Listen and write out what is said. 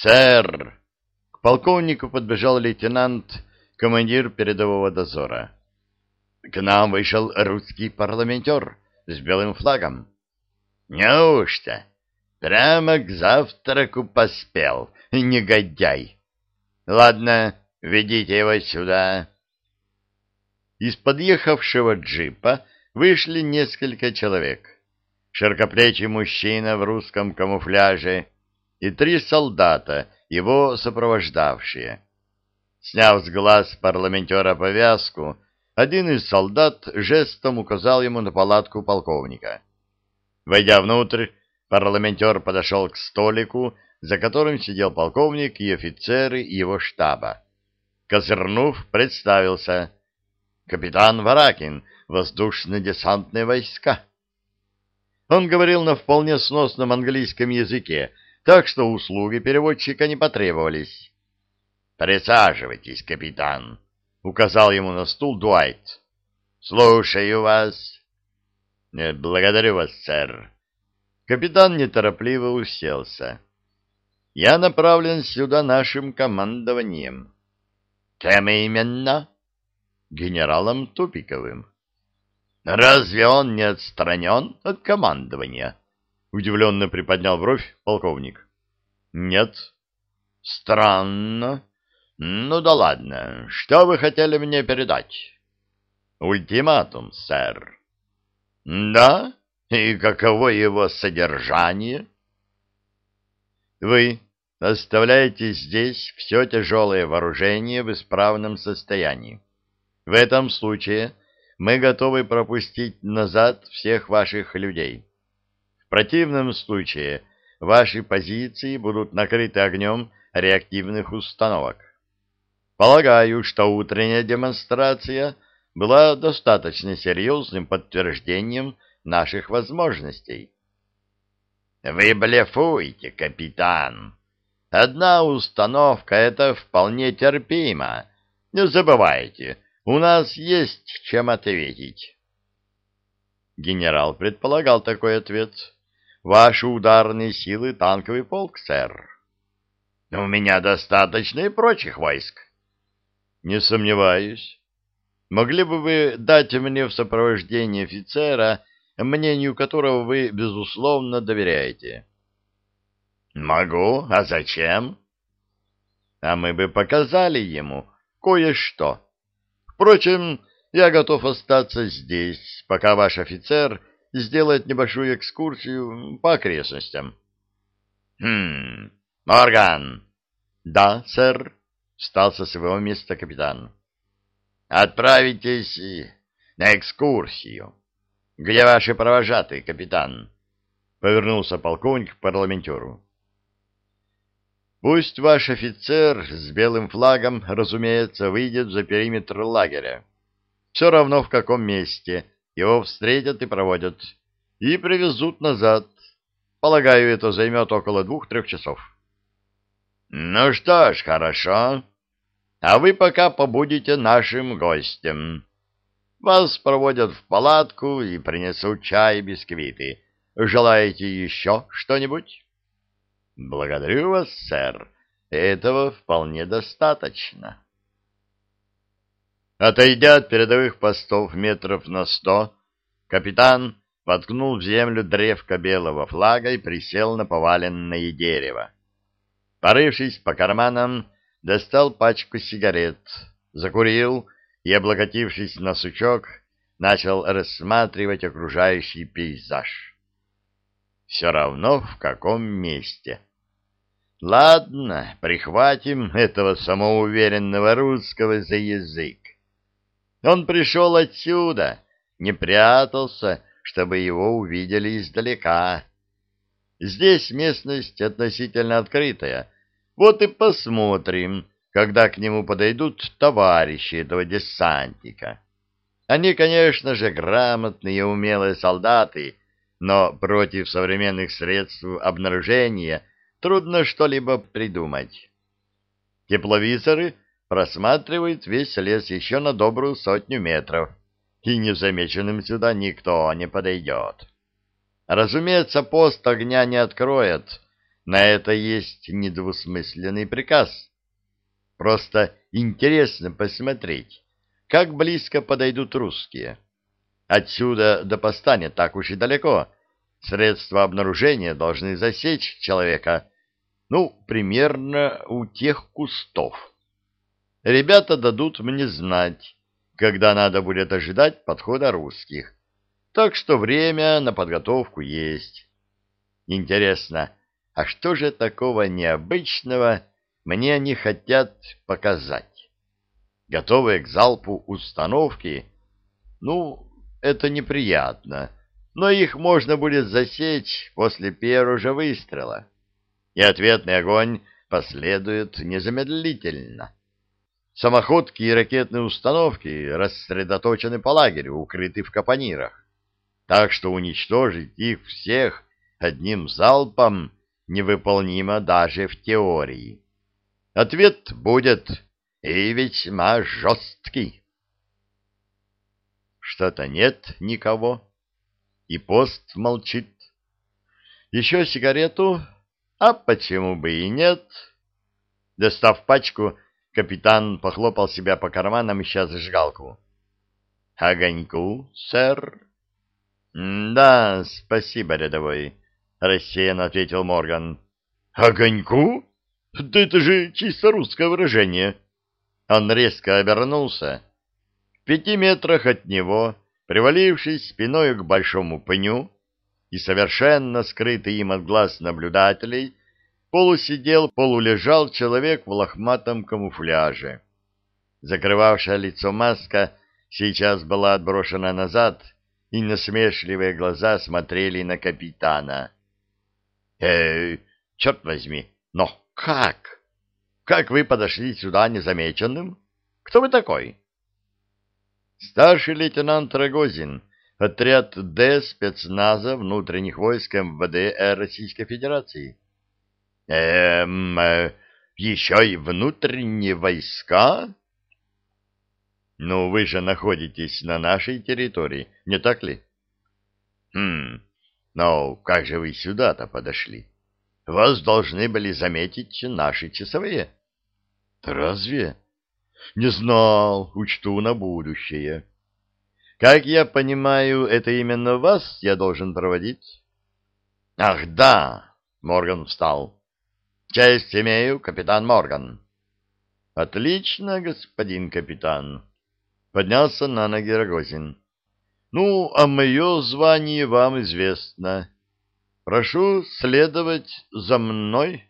«Сэр!» К полковнику подбежал лейтенант, командир передового дозора. «К нам вышел русский парламентер с белым флагом». «Неужто? Прямо к завтраку поспел, негодяй! Ладно, ведите его сюда». Из подъехавшего джипа вышли несколько человек. Широкоплечий мужчина в русском камуфляже и три солдата, его сопровождавшие. Сняв с глаз парламентера повязку, один из солдат жестом указал ему на палатку полковника. Войдя внутрь, парламентер подошел к столику, за которым сидел полковник и офицеры его штаба. Козырнув, представился капитан Варакин, воздушно-десантные войска. Он говорил на вполне сносном английском языке, так что услуги переводчика не потребовались. «Присаживайтесь, капитан», — указал ему на стул Дуайт. «Слушаю вас». «Э, «Благодарю вас, сэр». Капитан неторопливо уселся. «Я направлен сюда нашим командованием». «Кем именно?» генералом Тупиковым. «Разве он не отстранен от командования?» — удивленно приподнял бровь полковник. «Нет». «Странно. Ну да ладно. Что вы хотели мне передать?» «Ультиматум, сэр». «Да? И каково его содержание?» «Вы оставляете здесь все тяжелое вооружение в исправном состоянии. В этом случае мы готовы пропустить назад всех ваших людей. В противном случае ваши позиции будут накрыты огнем реактивных установок. Полагаю, что утренняя демонстрация была достаточно серьезным подтверждением наших возможностей. Вы блефуете, капитан. Одна установка — это вполне терпимо. Не забывайте, у нас есть чем ответить. Генерал предполагал такой ответ. Ваши ударные силы танковый полк, сэр. У меня достаточно и прочих войск. Не сомневаюсь. Могли бы вы дать мне в сопровождении офицера, мнению которого вы, безусловно, доверяете? Могу. А зачем? А мы бы показали ему кое-что Впрочем, я готов остаться здесь, пока ваш офицер сделает небольшую экскурсию по окрестностям. — Хм, Морган. — Да, сэр, — встал со своего места капитан. — Отправитесь на экскурсию. — Где ваши провожатые, капитан? — повернулся полковник к парламентеру. Пусть ваш офицер с белым флагом, разумеется, выйдет за периметр лагеря. Все равно в каком месте его встретят и проводят, и привезут назад. Полагаю, это займет около двух-трех часов. Ну что ж, хорошо. А вы пока побудете нашим гостем. Вас проводят в палатку и принесут чай и бисквиты. Желаете еще что-нибудь? Благодарю вас, сэр. Этого вполне достаточно. Отойдя от передовых постов метров на сто, капитан воткнул в землю древко белого флага и присел на поваленное дерево. Порывшись по карманам, достал пачку сигарет, закурил и, облокотившись на сучок, начал рассматривать окружающий пейзаж. Все равно в каком месте. Ладно, прихватим этого самоуверенного русского за язык. Он пришел отсюда, не прятался, чтобы его увидели издалека. Здесь местность относительно открытая. Вот и посмотрим, когда к нему подойдут товарищи этого десантника. Они, конечно же, грамотные и умелые солдаты, но против современных средств обнаружения – трудно что-либо придумать. Тепловизоры просматривают весь лес еще на добрую сотню метров, и незамеченным сюда никто не подойдет. Разумеется, пост огня не откроет, На это есть недвусмысленный приказ. Просто интересно посмотреть, как близко подойдут русские. Отсюда до поста не так уж и далеко. Средства обнаружения должны засечь человека, ну, примерно у тех кустов. Ребята дадут мне знать, когда надо будет ожидать подхода русских. Так что время на подготовку есть. Интересно, а что же такого необычного мне они хотят показать? Готовые к залпу установки? Ну, это неприятно, но их можно будет засечь после первого же выстрела. И ответный огонь последует незамедлительно. Самоходки и ракетные установки рассредоточены по лагерю, укрыты в капонирах. Так что уничтожить их всех одним залпом невыполнимо даже в теории. Ответ будет и весьма жесткий. Что-то нет никого, и пост молчит. Еще сигарету? А почему бы и нет? Достав пачку, Капитан похлопал себя по карманам, ища зажигалку. «Огоньку, сэр?» «Да, спасибо, рядовой», — рассеянно ответил Морган. «Огоньку? Да это же чисто русское выражение». Он резко обернулся. В пяти метрах от него, привалившись спиной к большому пню и совершенно скрытый им от глаз наблюдателей, полусидел, полулежал человек в лохматом камуфляже. Закрывавшая лицо маска сейчас была отброшена назад, и насмешливые глаза смотрели на капитана. «Эй, черт возьми, но как? Как вы подошли сюда незамеченным? Кто вы такой?» «Старший лейтенант Рогозин, отряд Д спецназа внутренних войск МВД Российской Федерации». Эм, э, еще и внутренние войска? Ну, вы же находитесь на нашей территории, не так ли? Хм, но как же вы сюда-то подошли? Вас должны были заметить наши часовые. Разве? Не знал, учту на будущее. Как я понимаю, это именно вас я должен проводить? Ах, да, Морган встал. Честь имею, капитан Морган. Отлично, господин капитан. Поднялся на ноги Рогозин. Ну, а мое звание вам известно. Прошу следовать за мной.